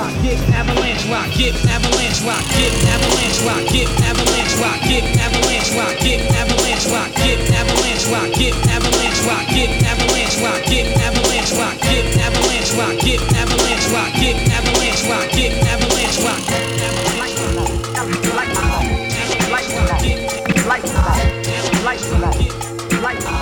rock, get avalanche rock, get avalanche rock, get avalanche rock, get avalanche rock, get avalanche rock, get avalanche rock, get avalanche rock, get avalanche rock, get avalanche rock, get avalanche rock, get avalanche rock, get avalanche rock, get avalanche rock, get avalanche rock. Light, light, light, light, light, light, light, light.